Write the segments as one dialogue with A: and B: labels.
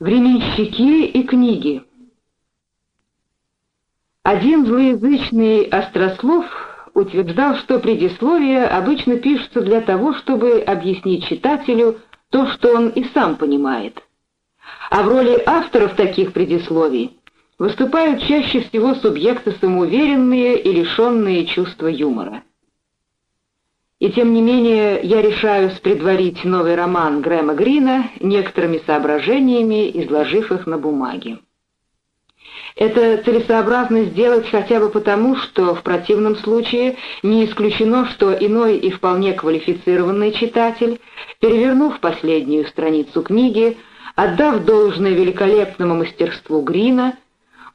A: Временщики и книги Один злоязычный острослов утверждал, что предисловия обычно пишутся для того, чтобы объяснить читателю то, что он и сам понимает. А в роли авторов таких предисловий выступают чаще всего субъекты самоуверенные и лишенные чувства юмора. И тем не менее я решаюсь предварить новый роман Грэма Грина некоторыми соображениями, изложив их на бумаге. Это целесообразно сделать хотя бы потому, что в противном случае не исключено, что иной и вполне квалифицированный читатель, перевернув последнюю страницу книги, отдав должное великолепному мастерству Грина,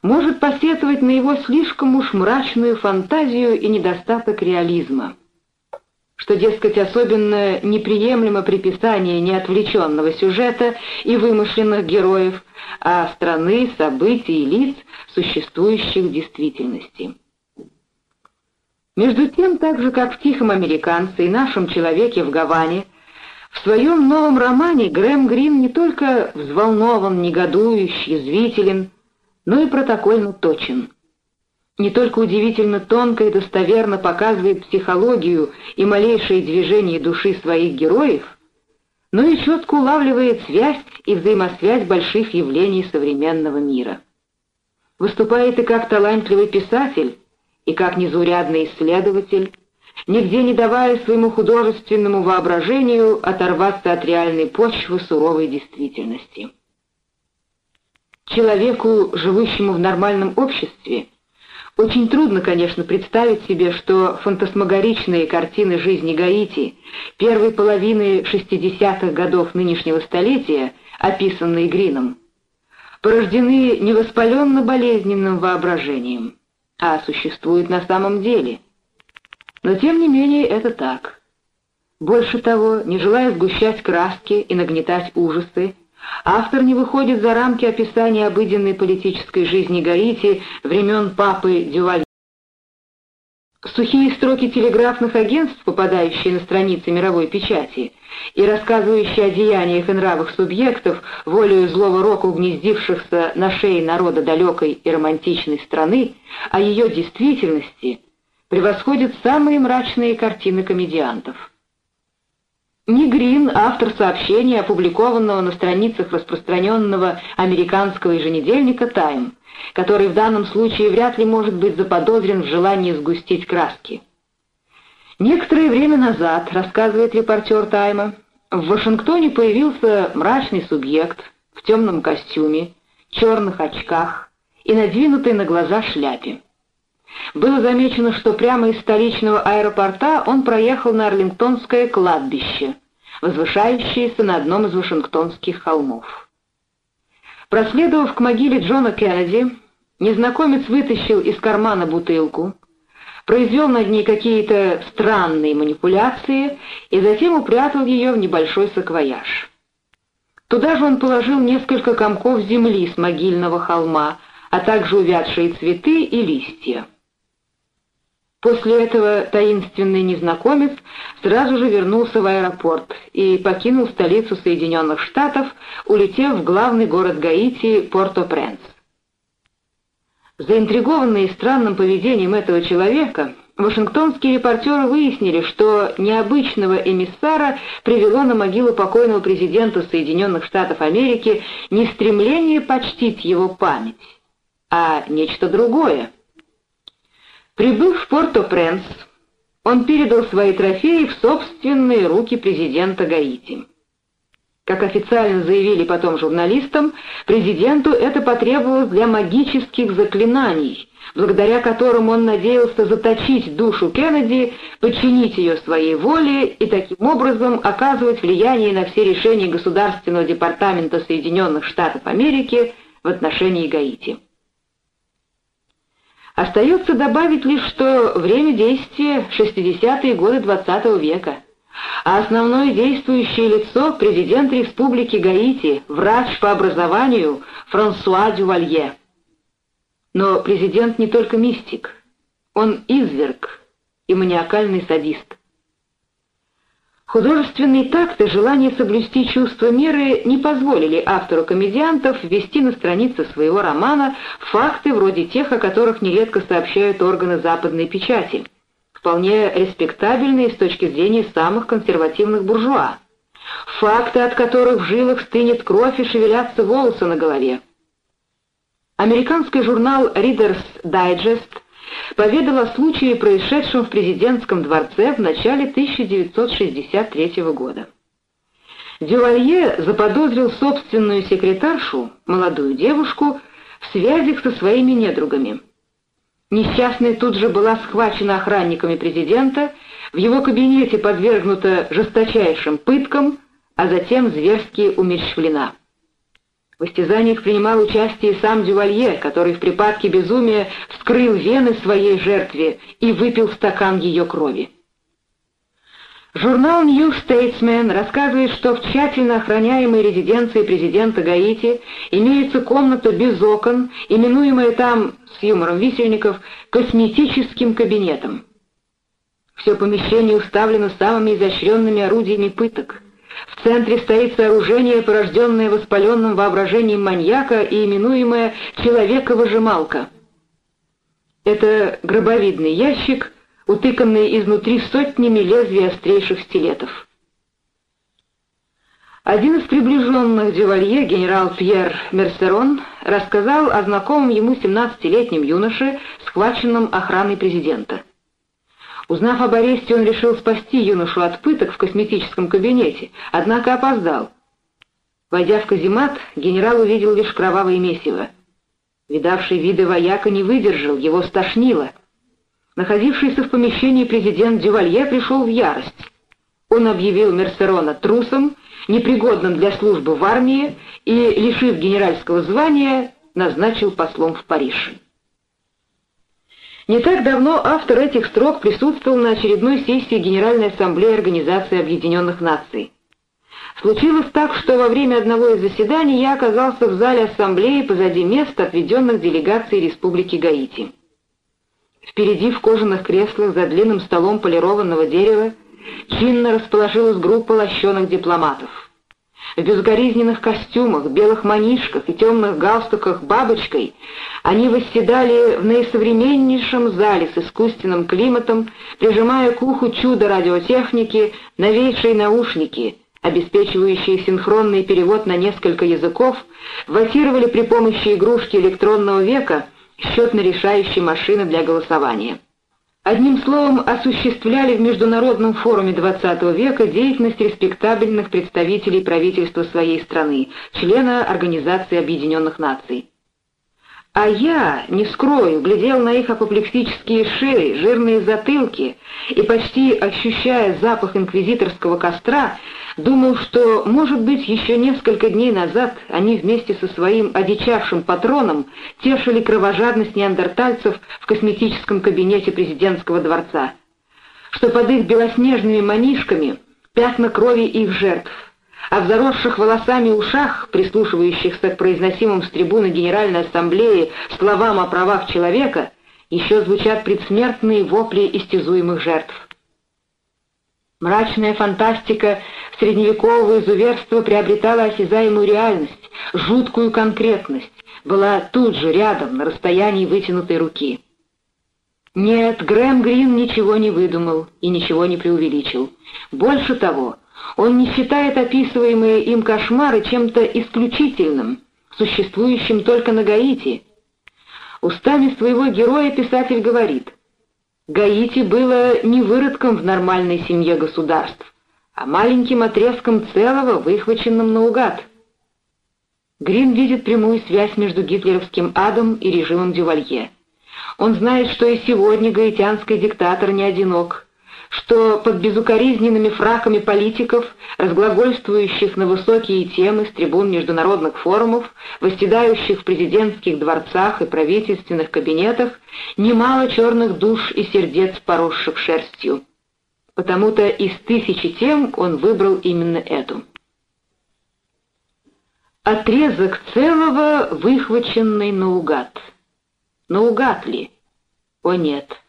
A: может посетовать на его слишком уж мрачную фантазию и недостаток реализма что, дескать, особенно неприемлемо приписание неотвлеченного сюжета и вымышленных героев, а страны, событий и лиц, существующих в действительности. Между тем, так же как в «Тихом американце» и «Нашем человеке в Гаване», в своем новом романе Грэм Грин не только взволнован, негодующий, язвителен, но и протокольно точен не только удивительно тонко и достоверно показывает психологию и малейшие движения души своих героев, но и четко улавливает связь и взаимосвязь больших явлений современного мира. Выступает и как талантливый писатель, и как незаурядный исследователь, нигде не давая своему художественному воображению оторваться от реальной почвы суровой действительности. Человеку, живущему в нормальном обществе, очень трудно, конечно, представить себе, что фантасмагоричные картины жизни Гаити первой половины 60-х годов нынешнего столетия, описанные Грином, порождены не воспаленно-болезненным воображением, а существуют на самом деле. Но тем не менее это так. Больше того, не желая сгущать краски и нагнетать ужасы, Автор не выходит за рамки описания обыденной политической жизни Гаити времен папы Дюваль. Сухие строки телеграфных агентств, попадающие на страницы мировой печати, и рассказывающие о деяниях и нравах субъектов, волею злого рока угнездившихся на шее народа далекой и романтичной страны, о ее действительности, превосходят самые мрачные картины комедиантов. Ни Грин, автор сообщения, опубликованного на страницах распространенного американского еженедельника «Тайм», который в данном случае вряд ли может быть заподозрен в желании сгустить краски. Некоторое время назад, рассказывает репортер «Тайма», в Вашингтоне появился мрачный субъект в темном костюме, черных очках и надвинутой на глаза шляпе. Было замечено, что прямо из столичного аэропорта он проехал на Арлингтонское кладбище, возвышающееся на одном из вашингтонских холмов. Проследовав к могиле Джона Кеннеди, незнакомец вытащил из кармана бутылку, произвел над ней какие-то странные манипуляции и затем упрятал ее в небольшой саквояж. Туда же он положил несколько комков земли с могильного холма, а также увядшие цветы и листья. После этого таинственный незнакомец сразу же вернулся в аэропорт и покинул столицу Соединенных Штатов, улетев в главный город Гаити Порто-Пренс. Заинтригованные странным поведением этого человека, вашингтонские репортеры выяснили, что необычного эмиссара привело на могилу покойного президента Соединенных Штатов Америки не стремление почтить его память, а нечто другое — Прибыв в Порто-Пренс, он передал свои трофеи в собственные руки президента Гаити. Как официально заявили потом журналистам, президенту это потребовалось для магических заклинаний, благодаря которым он надеялся заточить душу Кеннеди, подчинить ее своей воле и таким образом оказывать влияние на все решения Государственного департамента Соединенных Штатов Америки в отношении Гаити. Остается добавить лишь, что время действия — 60-е годы XX века, а основное действующее лицо — президент Республики Гаити, врач по образованию Франсуа Дювалье. Но президент не только мистик, он изверг и маниакальный садист. Художественный такт и желание соблюсти чувство меры не позволили автору комедиантов ввести на страницы своего романа факты вроде тех, о которых нередко сообщают органы западной печати, вполне респектабельные с точки зрения самых консервативных буржуа, факты, от которых в жилах стынет кровь и шевелятся волосы на голове. Американский журнал Reader's Digest поведал о случае, происшедшем в президентском дворце в начале 1963 года. Дювалье заподозрил собственную секретаршу, молодую девушку, в связях со своими недругами. Несчастная тут же была схвачена охранниками президента, в его кабинете подвергнута жесточайшим пыткам, а затем зверски умерщвлена. В истязаниях принимал участие сам Дювалье, который в припадке безумия вскрыл вены своей жертве и выпил стакан ее крови. Журнал New Statesman рассказывает, что в тщательно охраняемой резиденции президента Гаити имеется комната без окон, именуемая там, с юмором висельников, косметическим кабинетом. Все помещение уставлено самыми изощренными орудиями пыток. В центре стоит сооружение, порожденное воспаленным воображением маньяка и именуемое «человека-выжималка». Это гробовидный ящик, утыканный изнутри сотнями лезвий острейших стилетов. Один из приближенных Дювалье, генерал Пьер Мерсерон, рассказал о знакомом ему 17-летнем юноше, схваченном охраной президента. Узнав об аресте, он решил спасти юношу от пыток в косметическом кабинете, однако опоздал. Войдя в каземат, генерал увидел лишь кровавое месиво. Видавший виды вояка не выдержал, его стошнило. Находившийся в помещении президент Дювалье пришел в ярость. Он объявил Мерсерона трусом, непригодным для службы в армии и, лишив генеральского звания, назначил послом в Париж. Не так давно автор этих строк присутствовал на очередной сессии Генеральной Ассамблеи Организации Объединенных Наций. Случилось так, что во время одного из заседаний я оказался в зале Ассамблеи позади мест, отведенных делегацией Республики Гаити. Впереди в кожаных креслах за длинным столом полированного дерева чинно расположилась группа лощеных дипломатов. В безгоризненных костюмах, белых манишках и темных галстуках бабочкой они восседали в наисовременнейшем зале с искусственным климатом, прижимая к уху чудо радиотехники, новейшие наушники, обеспечивающие синхронный перевод на несколько языков, ватировали при помощи игрушки электронного века счетно-решающей машины для голосования. Одним словом, осуществляли в Международном форуме XX века деятельность респектабельных представителей правительства своей страны, члена Организации Объединенных Наций. А я, не скрою, глядел на их апоплексические шеи, жирные затылки и, почти ощущая запах инквизиторского костра, думал, что, может быть, еще несколько дней назад они вместе со своим одичавшим патроном тешили кровожадность неандертальцев в косметическом кабинете президентского дворца, что под их белоснежными манишками пятна крови их жертв, а в заросших волосами ушах, прислушивающихся к произносимым с трибуны Генеральной Ассамблеи словам о правах человека, еще звучат предсмертные вопли истязуемых жертв. Мрачная фантастика средневекового изуверства приобретала осязаемую реальность, жуткую конкретность, была тут же, рядом, на расстоянии вытянутой руки. Нет, Грэм Грин ничего не выдумал и ничего не преувеличил. Больше того, он не считает описываемые им кошмары чем-то исключительным, существующим только на Гаити. Устами своего героя писатель говорит, «Гаити было не выродком в нормальной семье государств, а маленьким отрезком целого, выхваченным наугад». Грин видит прямую связь между гитлеровским адом и режимом Дювалье. Он знает, что и сегодня гаитянский диктатор не одинок, что под безукоризненными фраками политиков, разглагольствующих на высокие темы с трибун международных форумов, восседающих в президентских дворцах и правительственных кабинетах, немало черных душ и сердец, поросших шерстью. Потому-то из тысячи тем он выбрал именно эту. Отрезок целого, выхваченный наугад. Наугад ли? О нет!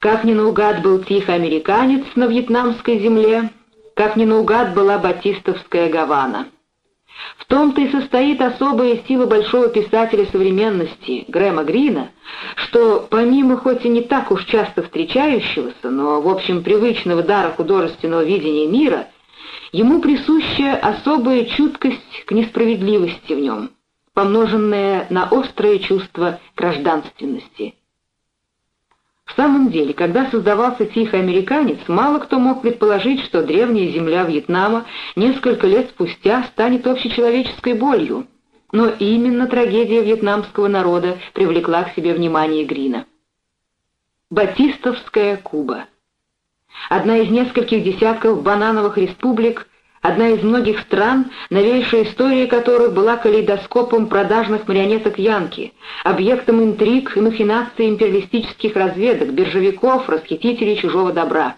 A: Как ни наугад был тихий американец на вьетнамской земле, как не наугад была батистовская Гавана. В том-то и состоит особая сила большого писателя современности Грэма Грина, что помимо хоть и не так уж часто встречающегося, но в общем привычного дара художественного видения мира, ему присуща особая чуткость к несправедливости в нем, помноженная на острое чувство гражданственности. В самом деле, когда создавался «Тихий американец», мало кто мог предположить, что древняя земля Вьетнама несколько лет спустя станет общечеловеческой болью. Но именно трагедия вьетнамского народа привлекла к себе внимание Грина. Батистовская Куба. Одна из нескольких десятков банановых республик, одна из многих стран, новейшая история которых была калейдоскопом продажных марионеток Янки, объектом интриг и махинаций империалистических разведок, биржевиков, расхитителей чужого добра.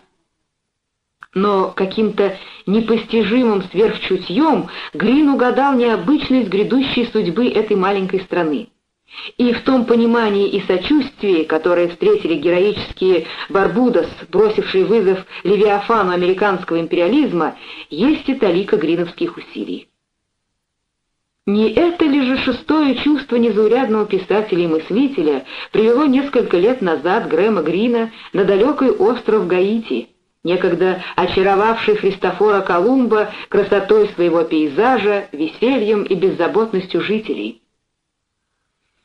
A: Но каким-то непостижимым сверхчутьем Грин угадал необычность грядущей судьбы этой маленькой страны. И в том понимании и сочувствии, которое встретили героические Барбудос, бросившие вызов Левиафану американского империализма, есть и талика гриновских усилий. Не это ли же шестое чувство незаурядного писателя и мыслителя привело несколько лет назад Грэма Грина на далекий остров Гаити, некогда очаровавший Христофора Колумба красотой своего пейзажа, весельем и беззаботностью жителей?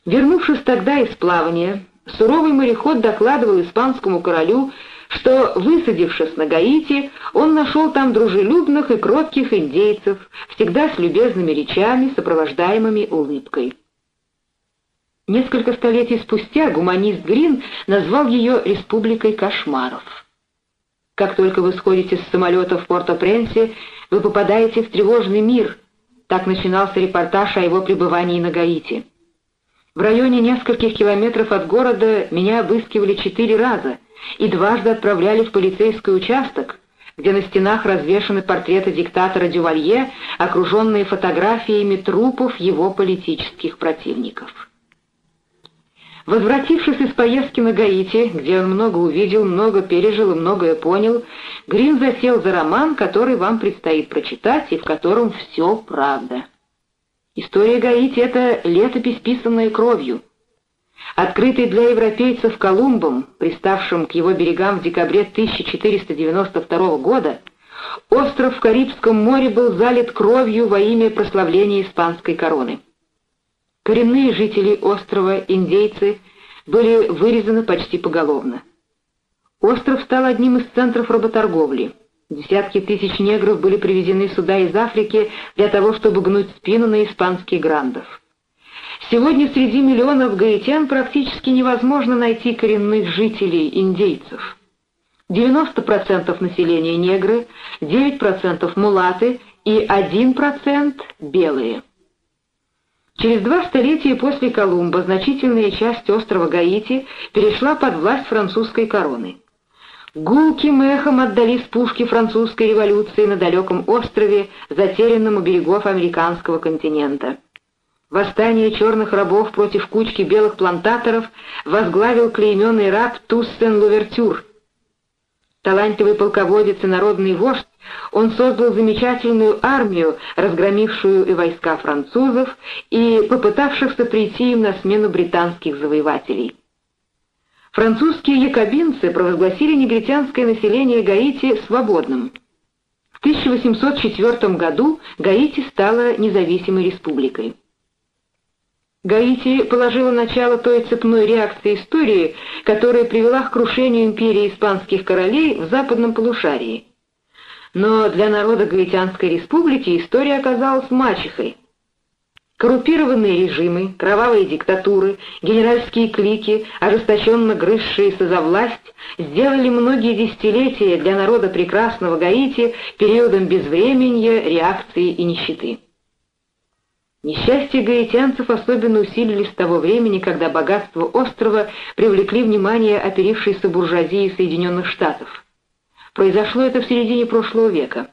A: Вернувшись тогда из плавания, суровый мореход докладывал испанскому королю, что, высадившись на Гаити, он нашел там дружелюбных и кротких индейцев, всегда с любезными речами, сопровождаемыми улыбкой. Несколько столетий спустя гуманист Грин назвал ее «республикой кошмаров». Как только вы сходите с самолета в Порто-Пренсе, вы попадаете в тревожный мир. Так начинался репортаж о его пребывании на Гаити. В районе нескольких километров от города меня обыскивали четыре раза и дважды отправляли в полицейский участок, где на стенах развешаны портреты диктатора Дювалье, окруженные фотографиями трупов его политических противников. Возвратившись из поездки на Гаити, где он много увидел, много пережил и многое понял, Грин засел за роман, который вам предстоит прочитать и в котором все правда. История Гаити — это летопись, писанная кровью. Открытый для европейцев Колумбом, приставшим к его берегам в декабре 1492 года, остров в Карибском море был залит кровью во имя прославления испанской короны. Коренные жители острова, индейцы, были вырезаны почти поголовно. Остров стал одним из центров работорговли — Десятки тысяч негров были привезены сюда из Африки для того, чтобы гнуть спину на испанских грандов. Сегодня среди миллионов гаитян практически невозможно найти коренных жителей, индейцев. 90% населения негры, 9% мулаты и 1% белые. Через два столетия после Колумба значительная часть острова Гаити перешла под власть французской короны. Гулким эхом отдались пушки французской революции на далеком острове, затерянном у берегов американского континента. Восстание черных рабов против кучки белых плантаторов возглавил клейменный раб Туссен Лувертюр. Талантливый полководец и народный вождь, он создал замечательную армию, разгромившую и войска французов, и попытавшихся прийти им на смену британских завоевателей. Французские якобинцы провозгласили негритянское население Гаити свободным. В 1804 году Гаити стала независимой республикой. Гаити положила начало той цепной реакции истории, которая привела к крушению империи испанских королей в западном полушарии. Но для народа Гаитянской республики история оказалась мачехой – Коррупированные режимы, кровавые диктатуры, генеральские клики, ожесточенно грызшиеся за власть, сделали многие десятилетия для народа прекрасного Гаити периодом безвременья, реакции и нищеты. Несчастья гаитянцев особенно усилились с того времени, когда богатства острова привлекли внимание оперившейся буржуазии Соединенных Штатов. Произошло это в середине прошлого века.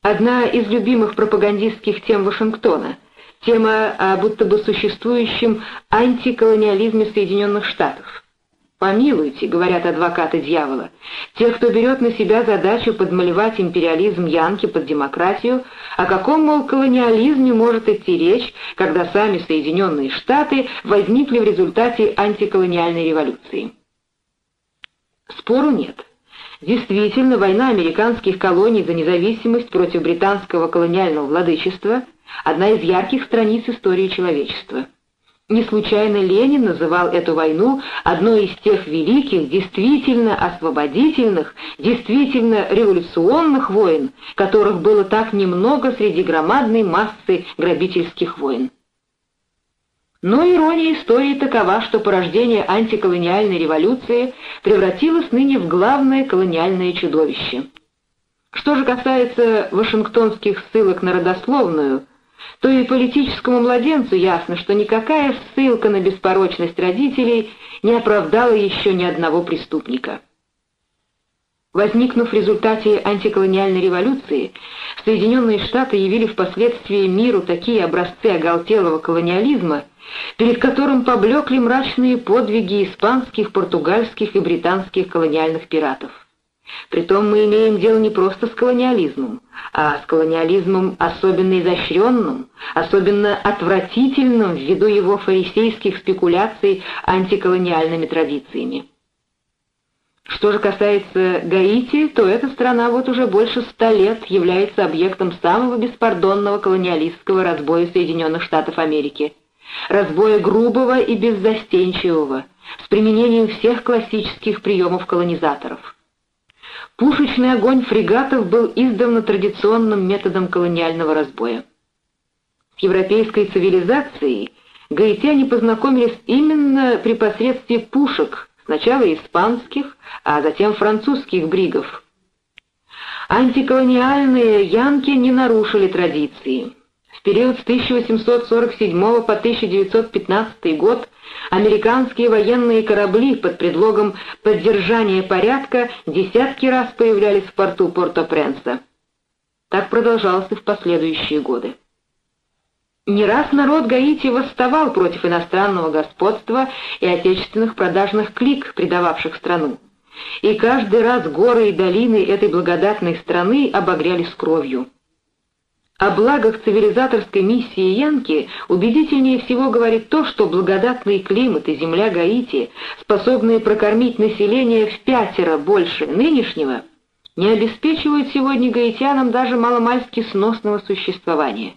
A: Одна из любимых пропагандистских тем Вашингтона — тема о будто бы существующем антиколониализме Соединенных Штатов. Помилуйте, говорят адвокаты дьявола, те, кто берет на себя задачу подмалевать империализм Янки под демократию, о каком, мол, колониализме может идти речь, когда сами Соединенные Штаты возникли в результате антиколониальной революции? Спору нет. Действительно, война американских колоний за независимость против британского колониального владычества – одна из ярких страниц истории человечества. Не случайно Ленин называл эту войну одной из тех великих, действительно освободительных, действительно революционных войн, которых было так немного среди громадной массы грабительских войн. Но ирония истории такова, что порождение антиколониальной революции превратилось ныне в главное колониальное чудовище. Что же касается вашингтонских ссылок на родословную – то и политическому младенцу ясно, что никакая ссылка на беспорочность родителей не оправдала еще ни одного преступника. Возникнув в результате антиколониальной революции, Соединенные Штаты явили впоследствии миру такие образцы оголтелого колониализма, перед которым поблекли мрачные подвиги испанских, португальских и британских колониальных пиратов. Притом мы имеем дело не просто с колониализмом, а с колониализмом особенно изощренным, особенно отвратительным ввиду его фарисейских спекуляций антиколониальными традициями. Что же касается Гаити, то эта страна вот уже больше ста лет является объектом самого беспардонного колониалистского разбоя Соединенных Штатов Америки. Разбоя грубого и беззастенчивого, с применением всех классических приемов колонизаторов. Пушечный огонь фрегатов был издавна традиционным методом колониального разбоя. С европейской цивилизацией гаитяне познакомились именно при посредстве пушек, сначала испанских, а затем французских бригов. Антиколониальные янки не нарушили традиции. Период с 1847 по 1915 год Американские военные корабли под предлогом поддержания порядка десятки раз появлялись в порту Порто-Пренса. Так продолжалось и в последующие годы. Не раз народ Гаити восставал против иностранного господства и отечественных продажных клик, предававших страну. И каждый раз горы и долины этой благодатной страны обогрялись кровью. О благах цивилизаторской миссии Янки убедительнее всего говорит то, что благодатный климат и земля Гаити, способные прокормить население в пятеро больше нынешнего, не обеспечивают сегодня гаитянам даже маломальски сносного существования.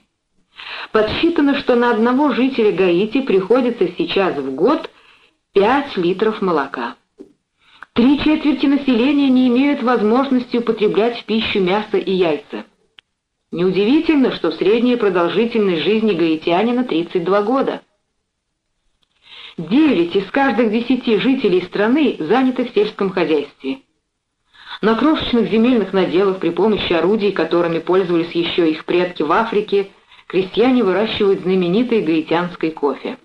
A: Подсчитано, что на одного жителя Гаити приходится сейчас в год 5 литров молока. Три четверти населения не имеют возможности употреблять в пищу мясо и яйца. Неудивительно, что средняя продолжительность жизни гаитянина 32 года. Девять из каждых десяти жителей страны заняты в сельском хозяйстве. На крошечных земельных наделах при помощи орудий, которыми пользовались еще их предки в Африке, крестьяне выращивают знаменитый гаитянский кофе.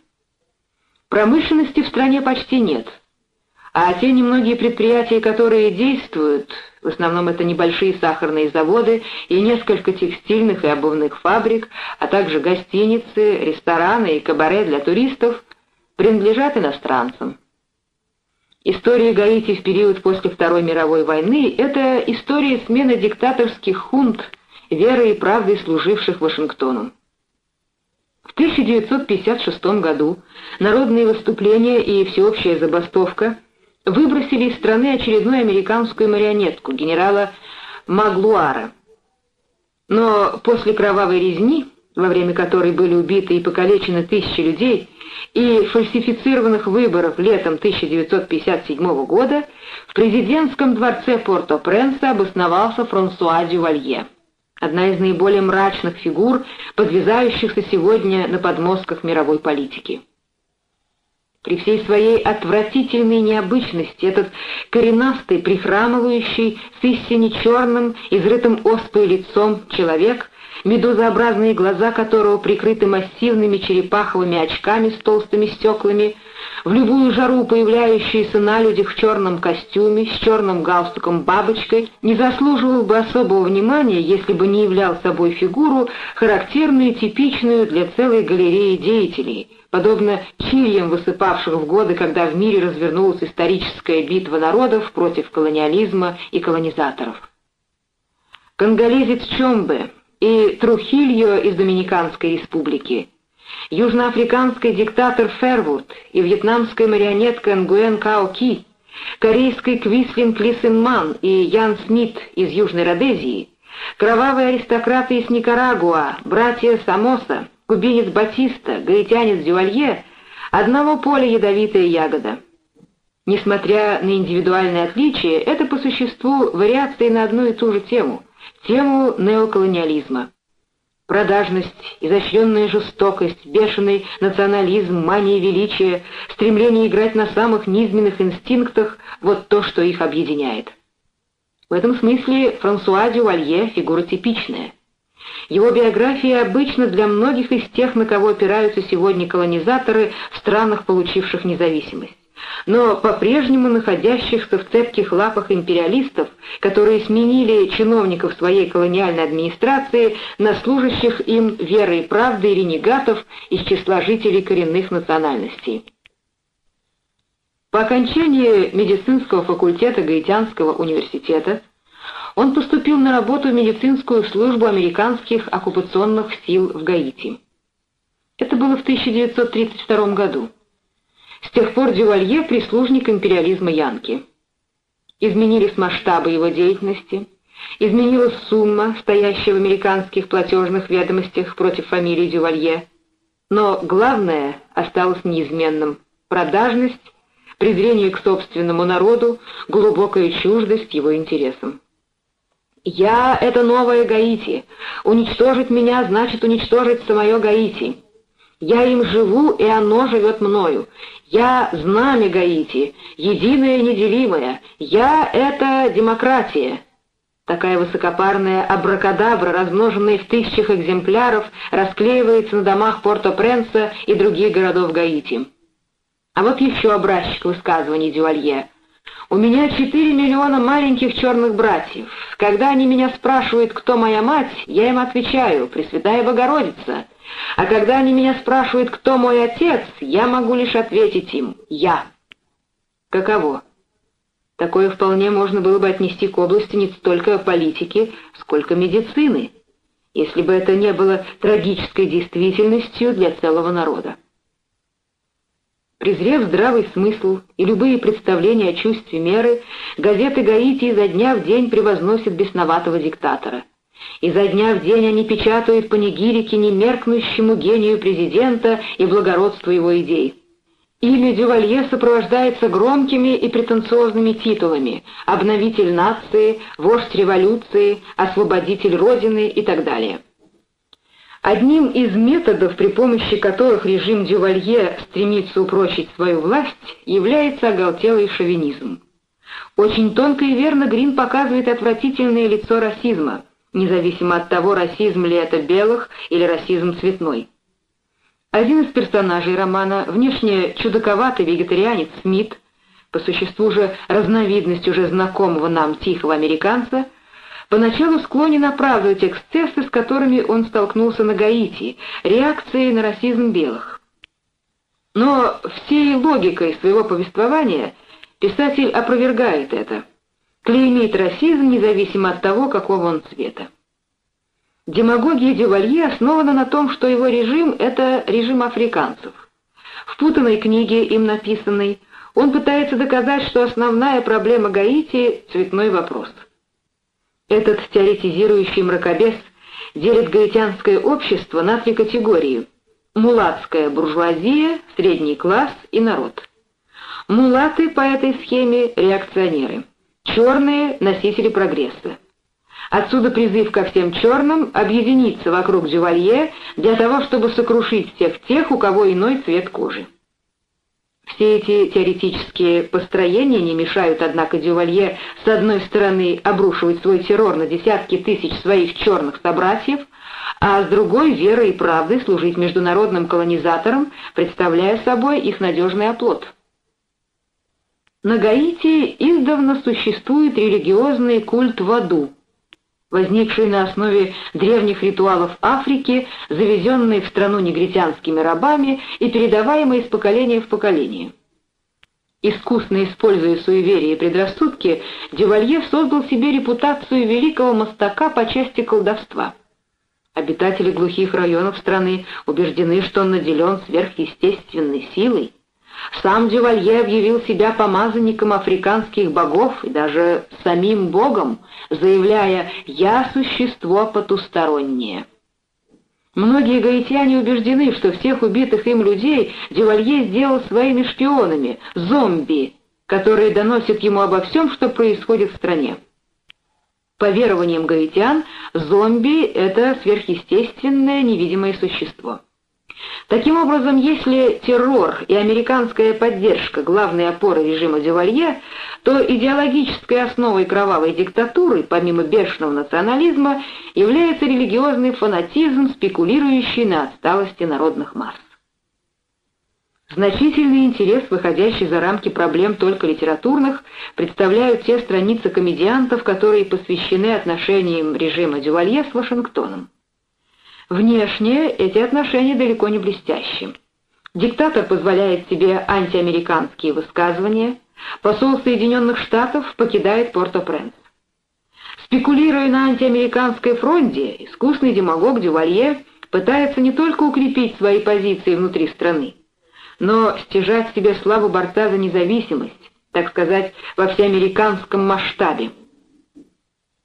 A: Промышленности в стране почти нет – а те немногие предприятия, которые действуют, в основном это небольшие сахарные заводы и несколько текстильных и обувных фабрик, а также гостиницы, рестораны и кабаре для туристов, принадлежат иностранцам. История Гаити в период после Второй мировой войны – это история смены диктаторских хунт, верой и правдой служивших Вашингтону. В 1956 году народные выступления и всеобщая забастовка выбросили из страны очередную американскую марионетку, генерала Маглуара. Но после кровавой резни, во время которой были убиты и покалечены тысячи людей, и фальсифицированных выборов летом 1957 года, в президентском дворце Порто-Пренса обосновался Франсуа Дювалье, одна из наиболее мрачных фигур, подвязающихся сегодня на подмостках мировой политики. При всей своей отвратительной необычности этот коренастый, прихрамывающий, с истине черным, изрытым оспой лицом человек, медузообразные глаза которого прикрыты массивными черепаховыми очками с толстыми стеклами, в любую жару появляющийся на людях в черном костюме, с черным галстуком-бабочкой, не заслуживал бы особого внимания, если бы не являл собой фигуру, характерную и типичную для целой галереи деятелей, подобно чильям, высыпавших в годы, когда в мире развернулась историческая битва народов против колониализма и колонизаторов. Конголезец Чомбе и Трухильо из Доминиканской республики – южноафриканский диктатор Фервуд и вьетнамская марионетка Нгуэн Као Ки, корейский Квислин Клисенман и Ян Смит из Южной Родезии, кровавые аристократы из Никарагуа, братья Самоса, кубинец Батиста, гаитянец Дювалье — одного поля ядовитая ягода. Несмотря на индивидуальные отличия, это по существу вариации на одну и ту же тему — тему неоколониализма. Продажность, изощренная жестокость, бешеный национализм, мания величия, стремление играть на самых низменных инстинктах — вот то, что их объединяет. В этом смысле Франсуа Дювалье — фигура типичная. Его биография обычно для многих из тех, на кого опираются сегодня колонизаторы в странах, получивших независимость но по-прежнему находящихся в цепких лапах империалистов, которые сменили чиновников своей колониальной администрации на служащих им верой и правдой ренегатов из числа жителей коренных национальностей. По окончании медицинского факультета Гаитянского университета он поступил на работу в медицинскую службу американских оккупационных сил в Гаити. Это было в 1932 году. С тех пор Дювалье — прислужник империализма Янки. Изменились масштабы его деятельности, изменилась сумма, стоящая в американских платежных ведомостях против фамилии Дювалье, но главное осталось неизменным — продажность, презрение к собственному народу, глубокая чуждость его интересам. «Я — это новое Гаити. Уничтожить меня значит уничтожить самое Гаити. Я им живу, и оно живет мною. Я — знамя Гаити, единое неделимое. Я — это демократия. Такая высокопарная абракадабра, размноженная в тысячах экземпляров, расклеивается на домах Порто-Пренса и других городов Гаити. А вот еще образчик высказываний Дювалье. «У меня четыре миллиона маленьких черных братьев. Когда они меня спрашивают, кто моя мать, я им отвечаю, Пресвятая Богородица». А когда они меня спрашивают, кто мой отец, я могу лишь ответить им «Я». Каково? Такое вполне можно было бы отнести к области не столько политики, сколько медицины, если бы это не было трагической действительностью для целого народа. Презрев здравый смысл и любые представления о чувстве меры, газеты Гаити изо дня в день превозносят бесноватого диктатора — Изо дня в день они печатают панигирики немеркнущему гению президента и благородству его идей. Имя Дювалье сопровождается громкими и претенциозными титулами «Обновитель нации», «Вождь революции», «Освободитель Родины» и так далее. Одним из методов, при помощи которых режим Дювалье стремится упрочить свою власть, является оголтелый шовинизм. Очень тонко и верно Грин показывает отвратительное лицо расизма – независимо от того, расизм ли это белых или расизм цветной. Один из персонажей романа, внешне чудаковатый вегетарианец Смит, по существу же разновидность уже знакомого нам тихого американца, поначалу склонен оправдывать эксцессы, с которыми он столкнулся на Гаити, реакции на расизм белых. Но всей логикой своего повествования писатель опровергает это – клеймит расизм независимо от того, какого он цвета. Демагогия Дювалье основана на том, что его режим — это режим африканцев. В путанной книге, им написанной, он пытается доказать, что основная проблема Гаити — цветной вопрос. Этот теоретизирующий мракобес делит гаитянское общество на три категории — мулатская буржуазия, средний класс и народ. Мулаты по этой схеме — реакционеры — черные — носители прогресса. Отсюда призыв ко всем черным объединиться вокруг Дювалье для того, чтобы сокрушить всех тех, у кого иной цвет кожи. Все эти теоретические построения не мешают, однако, Дювалье с одной стороны обрушивать свой террор на десятки тысяч своих черных собратьев, а с другой верой и правдой служить международным колонизаторам, представляя собой их надежный оплот. На Гаити издавна существует религиозный культ в аду, возникший на основе древних ритуалов Африки, завезенный в страну негритянскими рабами и передаваемый из поколения в поколение. Искусно используя суеверия и предрассудки, Девалье создал себе репутацию великого мастака по части колдовства. Обитатели глухих районов страны убеждены, что он наделен сверхъестественной силой, сам Дювалье объявил себя помазанником африканских богов и даже самим богом, заявляя «Я существо потустороннее». Многие гаитяне убеждены, что всех убитых им людей Дювалье сделал своими шпионами, зомби, которые доносят ему обо всем, что происходит в стране. По верованиям гаитян, зомби — это сверхъестественное невидимое существо. Таким образом, если террор и американская поддержка — главные опоры режима Дювалье, то идеологической основой кровавой диктатуры, помимо бешеного национализма, является религиозный фанатизм, спекулирующий на отсталости народных масс. Значительный интерес, выходящий за рамки проблем только литературных, представляют те страницы комедиантов, которые посвящены отношениям режима Дювалье с Вашингтоном. Внешне эти отношения далеко не блестящие. Диктатор позволяет себе антиамериканские высказывания, посол Соединенных Штатов покидает Порто-Пренс. Спекулируя на антиамериканской фронте, искусный демагог Дювалье пытается не только укрепить свои позиции внутри страны, но стяжать себе славу борца за независимость, так сказать, во всеамериканском масштабе.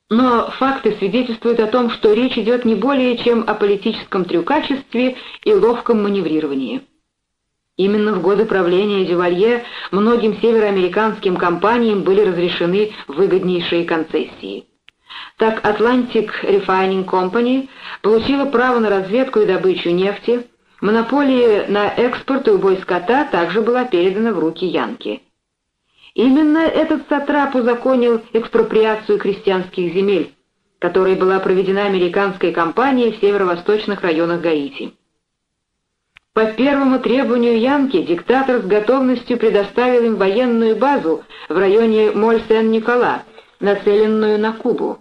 A: Но факты свидетельствуют о том, что речь идет не более чем о политическом трюкачестве и ловком маневрировании. Именно в годы правления Дювалье многим североамериканским компаниям были разрешены выгоднейшие концессии. Так Atlantic Refining Company получила право на разведку и добычу нефти, монополия на экспорт и убой скота также была передана в руки Янки. Именно этот сатрап узаконил экспроприацию крестьянских земель, которая была проведена американской компанией в северо-восточных районах Гаити. По первому требованию Янки диктатор с готовностью предоставил им военную базу в районе Моль-Сен-Никола, нацеленную на Кубу.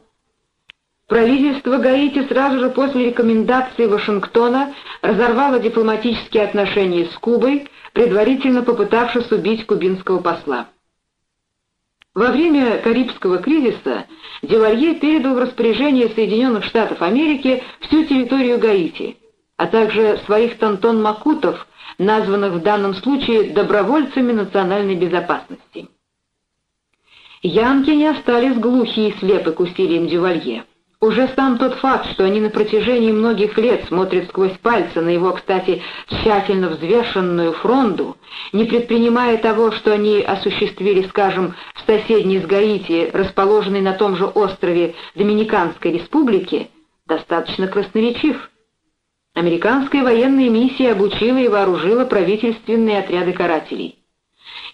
A: Правительство Гаити сразу же после рекомендации Вашингтона разорвало дипломатические отношения с Кубой, предварительно попытавшись убить кубинского посла. Во время Карибского кризиса Девалье передал в распоряжение Соединенных Штатов Америки всю территорию Гаити, а также своих тантон-макутов, названных в данном случае добровольцами национальной безопасности. Янки не остались глухи и слепы к усилиям Дювалье. Уже сам тот факт, что они на протяжении многих лет смотрят сквозь пальцы на его, кстати, тщательно взвешенную фронду, не предпринимая того, что они осуществили, скажем, в соседней с Гаити, расположенной на том же острове Доминиканской республики, достаточно красноречив. Американская военная миссия обучила и вооружила правительственные отряды карателей.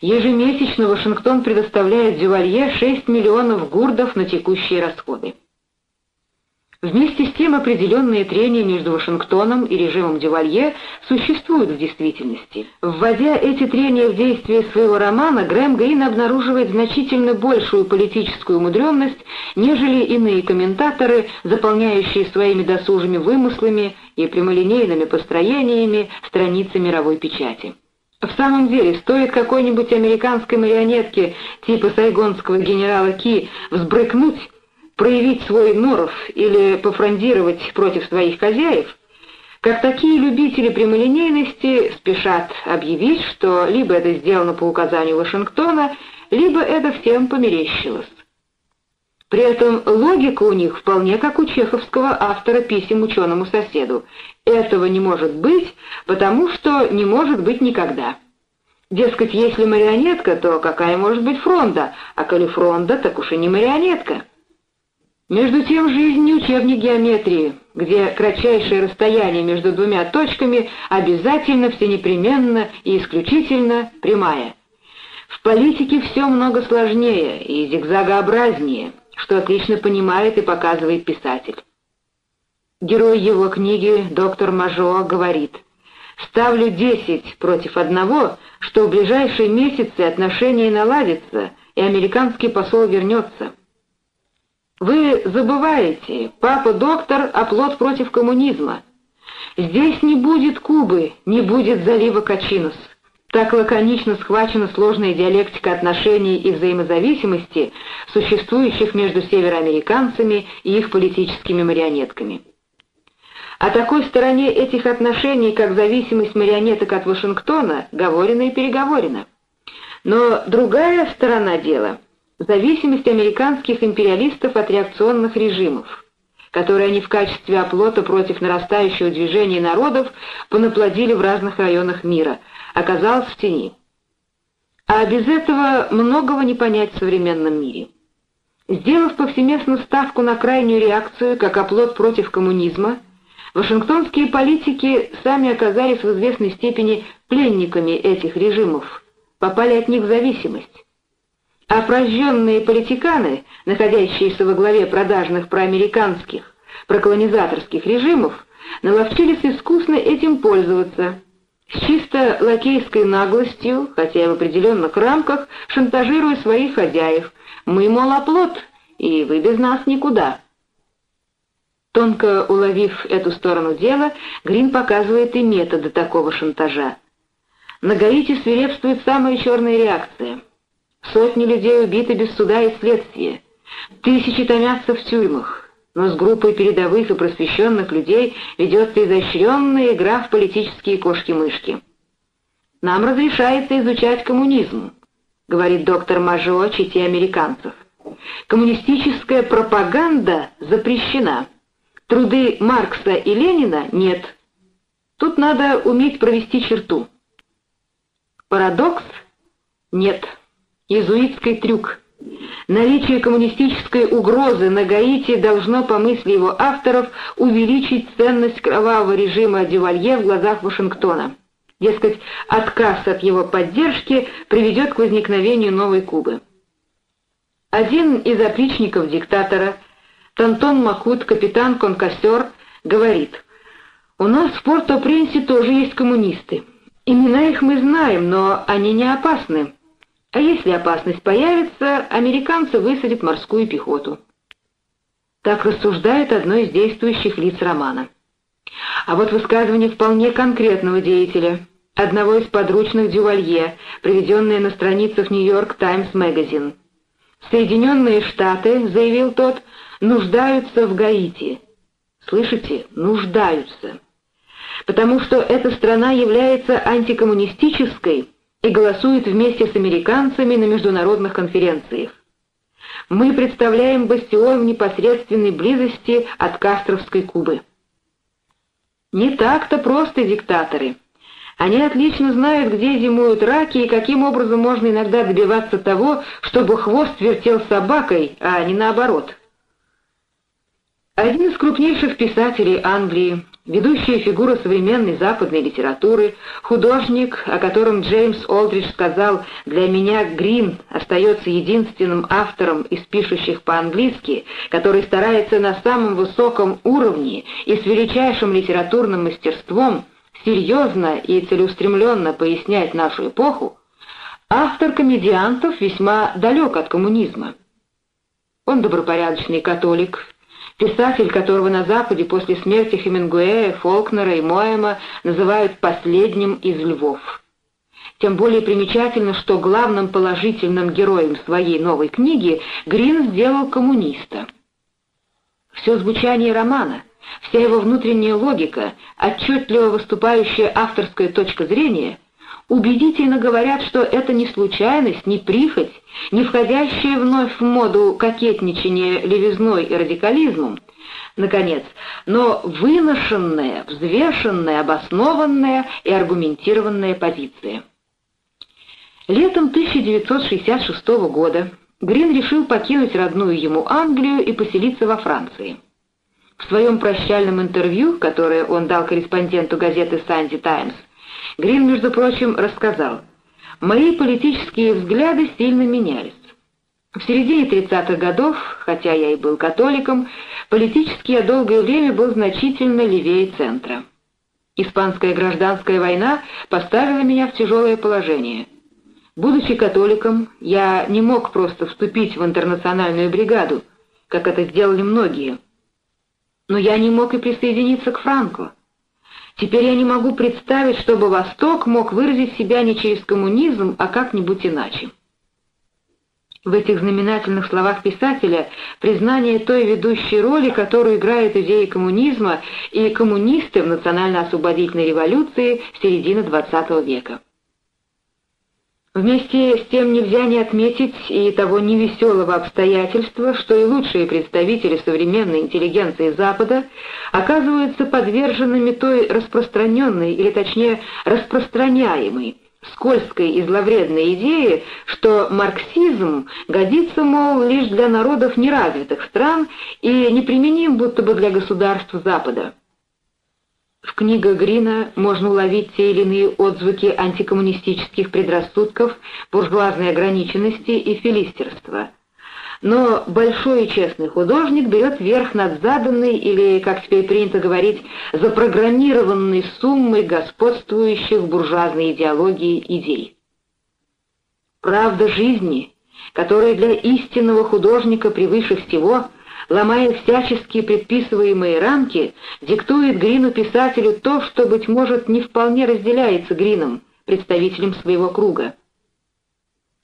A: Ежемесячно Вашингтон предоставляет Дювалье 6 миллионов гурдов на текущие расходы. Вместе с тем определенные трения между Вашингтоном и режимом Дювалье существуют в действительности. Вводя эти трения в действие своего романа, Грэм Грин обнаруживает значительно большую политическую мудренность, нежели иные комментаторы, заполняющие своими досужими вымыслами и прямолинейными построениями страницы мировой печати. В самом деле, стоит какой-нибудь американской марионетке типа сайгонского генерала Ки взбрыкнуть, проявить свой норов или пофрондировать против своих хозяев, как такие любители прямолинейности спешат объявить, что либо это сделано по указанию Вашингтона, либо это всем померещилось. При этом логика у них вполне как у чеховского автора писем ученому соседу. Этого не может быть, потому что не может быть никогда. Дескать, если марионетка, то какая может быть фронда, а коли фронда, так уж и не марионетка. Между тем жизнь не учебник геометрии, где кратчайшее расстояние между двумя точками обязательно, всенепременно и исключительно прямая. В политике все много сложнее и зигзагообразнее, что отлично понимает и показывает писатель. Герой его книги, доктор Мажо, говорит, Ставлю десять против одного, что в ближайшие месяцы отношения наладятся, и американский посол вернется. Вы забываете, папа-доктор — оплот против коммунизма. Здесь не будет Кубы, не будет залива Качинус. Так лаконично схвачена сложная диалектика отношений и взаимозависимости, существующих между североамериканцами и их политическими марионетками. О такой стороне этих отношений, как зависимость марионеток от Вашингтона, говорено и переговорено. Но другая сторона дела — зависимость американских империалистов от реакционных режимов, которые они в качестве оплота против нарастающего движения народов понаплодили в разных районах мира, оказалась в тени. А без этого многого не понять в современном мире. Сделав повсеместно ставку на крайнюю реакцию как оплот против коммунизма, Вашингтонские политики сами оказались в известной степени пленниками этих режимов, попали от них в зависимость. А прожженные политиканы, находящиеся во главе продажных проамериканских, проколонизаторских режимов, наловчились искусно этим пользоваться, с чисто лакейской наглостью, хотя и в определенных рамках, шантажируя своих хозяев. «Мы, мол, оплот, и вы без нас никуда». Тонко уловив эту сторону дела, Грин показывает и методы такого шантажа. На Гаити свирепствует самая черная реакция. Сотни людей убиты без суда и следствия. Тысячи томятся в тюрьмах. Но с группой передовых и просвещенных людей ведется изощренная игра в политические кошки-мышки. «Нам разрешается изучать коммунизм», — говорит доктор Мажо чете американцев. «Коммунистическая пропаганда запрещена». Труды Маркса и Ленина нет. Тут надо уметь провести черту. Парадокс? Нет. Иезуитский трюк. Наличие коммунистической угрозы на Гаити должно, по мысли его авторов, увеличить ценность кровавого режима Дювалье в глазах Вашингтона. Дескать, отказ от его поддержки приведет к возникновению новой Кубы. Один из опричников диктатора – Тантон Макут, капитан Конкассер, говорит, «У нас в Порто-Принсе тоже есть коммунисты. Имена их мы знаем, но они не опасны. А если опасность появится, американцы высадят морскую пехоту». Так рассуждает одно из действующих лиц романа. А вот высказывание вполне конкретного деятеля, одного из подручных Дювалье, приведенное на страницах «Нью-Йорк Таймс Магазин». «Соединенные Штаты», — заявил тот, — нуждаются в Гаити. Слышите? Нуждаются. Потому что эта страна является антикоммунистической и голосует вместе с американцами на международных конференциях. Мы представляем бастион в непосредственной близости от Кастровской Кубы. Не так-то просто диктаторы. Они отлично знают, где зимуют раки и каким образом можно иногда добиваться того, чтобы хвост вертел собакой, а не наоборот. Один из крупнейших писателей Англии, ведущая фигура современной западной литературы, художник, о котором Джеймс Олдридж сказал «Для меня Грин остается единственным автором из пишущих по-английски, который старается на самом высоком уровне и с величайшим литературным мастерством серьезно и целеустремленно пояснять нашу эпоху», автор комедиантов весьма далек от коммунизма. Он добропорядочный католик, Писатель, которого на Западе после смерти Хемингуэя, Фолкнера и Моэма называют последним из львов. Тем более примечательно, что главным положительным героем своей новой книги Грин сделал коммуниста. Все звучание романа, вся его внутренняя логика, отчетливо выступающая авторская точка зрения — убедительно говорят, что это не случайность, не прихоть, не входящая вновь в моду кокетничание левизной и радикализмом, наконец, но выношенная, взвешенная, обоснованная и аргументированная позиция. Летом 1966 года Грин решил покинуть родную ему Англию и поселиться во Франции. В своем прощальном интервью, которое он дал корреспонденту газеты «Санди Таймс», Грин, между прочим, рассказал, «Мои политические взгляды сильно менялись. В середине 30-х годов, хотя я и был католиком, политически я долгое время был значительно левее центра. Испанская гражданская война поставила меня в тяжелое положение. Будучи католиком, я не мог просто вступить в интернациональную бригаду, как это сделали многие. Но я не мог и присоединиться к Франко. Теперь я не могу представить, чтобы Восток мог выразить себя не через коммунизм, а как-нибудь иначе. В этих знаменательных словах писателя признание той ведущей роли, которую играют идеи коммунизма и коммунисты в национально-освободительной революции середины XX века. Вместе с тем нельзя не отметить и того невеселого обстоятельства, что и лучшие представители современной интеллигенции Запада оказываются подверженными той распространенной, или точнее распространяемой, скользкой и зловредной идее, что марксизм годится, мол, лишь для народов неразвитых стран и неприменим будто бы для государств Запада. В книгах Грина можно уловить те или иные отзвуки антикоммунистических предрассудков, буржуазной ограниченности и филистерства. Но большой и честный художник берет верх над заданной, или, как теперь принято говорить, запрограммированной суммой господствующих буржуазной идеологии идей. Правда жизни, которая для истинного художника превыше всего – ломая всяческие предписываемые рамки, диктует Грину-писателю то, что, быть может, не вполне разделяется Грином, представителем своего круга.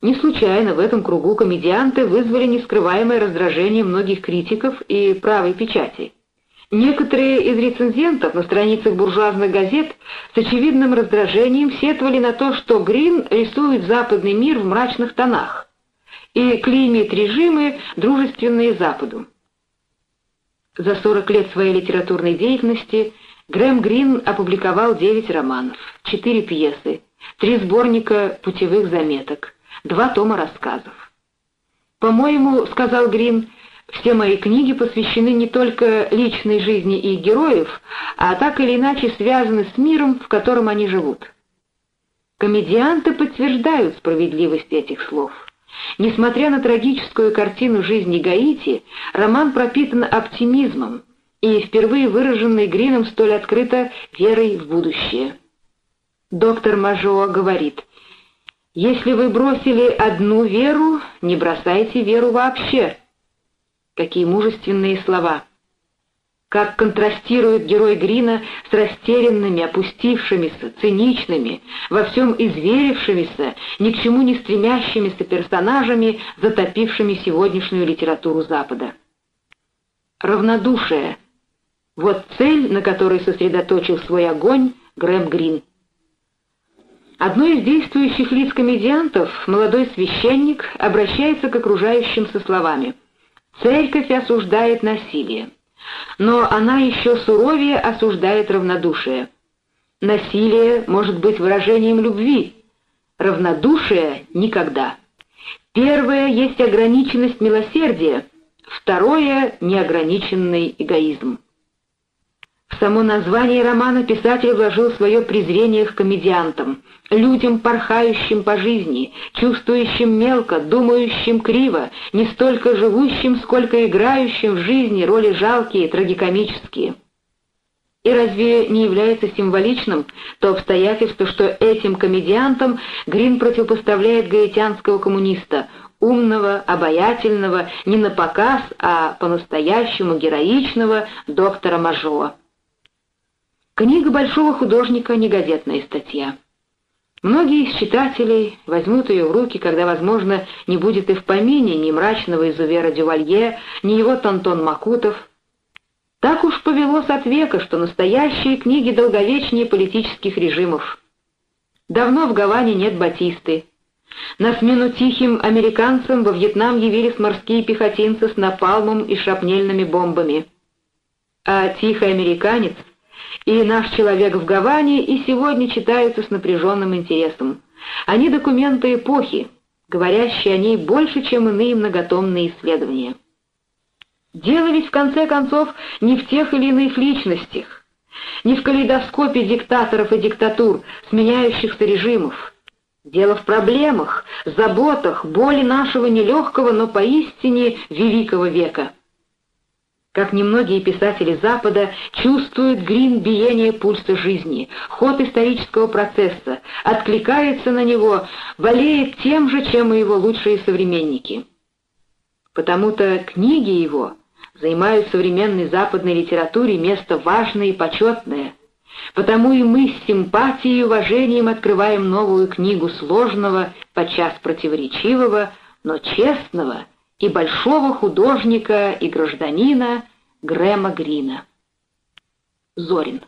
A: Не случайно в этом кругу комедианты вызвали нескрываемое раздражение многих критиков и правой печати. Некоторые из рецензентов на страницах буржуазных газет с очевидным раздражением сетовали на то, что Грин рисует западный мир в мрачных тонах и клеймит режимы, дружественные Западу. За 40 лет своей литературной деятельности Грэм Грин опубликовал 9 романов, 4 пьесы, 3 сборника путевых заметок, 2 тома рассказов. «По-моему, — сказал Грин, — все мои книги посвящены не только личной жизни их героев, а так или иначе связаны с миром, в котором они живут». Комедианты подтверждают справедливость этих слов — Несмотря на трагическую картину жизни Гаити, роман пропитан оптимизмом и впервые выраженный Грином столь открыто верой в будущее. Доктор Мажоа говорит, «Если вы бросили одну веру, не бросайте веру вообще». Какие мужественные слова! Как контрастирует герой Грина с растерянными, опустившимися, циничными, во всем изверившимися, ни к чему не стремящимися персонажами, затопившими сегодняшнюю литературу Запада. Равнодушие — вот цель, на которой сосредоточил свой огонь Грэм Грин. Одной из действующих лиц комедиантов, молодой священник, обращается к окружающим со словами «Церковь осуждает насилие». Но она еще суровее осуждает равнодушие. Насилие может быть выражением любви, равнодушие — никогда. Первое есть ограниченность милосердия, второе — неограниченный эгоизм. В само название романа писатель вложил свое презрение к комедиантам, людям, порхающим по жизни, чувствующим мелко, думающим криво, не столько живущим, сколько играющим в жизни роли жалкие, трагикомические. И разве не является символичным то обстоятельство, что этим комедиантам Грин противопоставляет гаитянского коммуниста, умного, обаятельного, не на показ, а по-настоящему героичного доктора Мажоа. Книга большого художника не газетная статья. Многие из читателей возьмут ее в руки, когда, возможно, не будет и в помине ни мрачного изувера Дювалье, ни его Тонтон Макутов. Так уж повелось от века, что настоящие книги долговечнее политических режимов. Давно в Гаване нет Батисты. На смену тихим американцам во Вьетнам явились морские пехотинцы с напалмом и шрапнельными бомбами. А тихий американец — и «Наш человек в Гаване» и сегодня читаются с напряженным интересом. Они документы эпохи, говорящие о ней больше, чем иные многотомные исследования. Дело ведь в конце концов не в тех или иных личностях, не в калейдоскопе диктаторов и диктатур, сменяющихся режимов. Дело в проблемах, заботах, боли нашего нелегкого, но поистине великого века. Как немногие писатели Запада чувствует Грин биение пульса жизни, ход исторического процесса, откликается на него, болеет тем же, чем и его лучшие современники. Потому-то книги его занимают в современной западной литературе место важное и почетное. Потому и мы с симпатией и уважением открываем новую книгу сложного, подчас противоречивого, но честного и большого художника и гражданина Грэма Грина. Зорин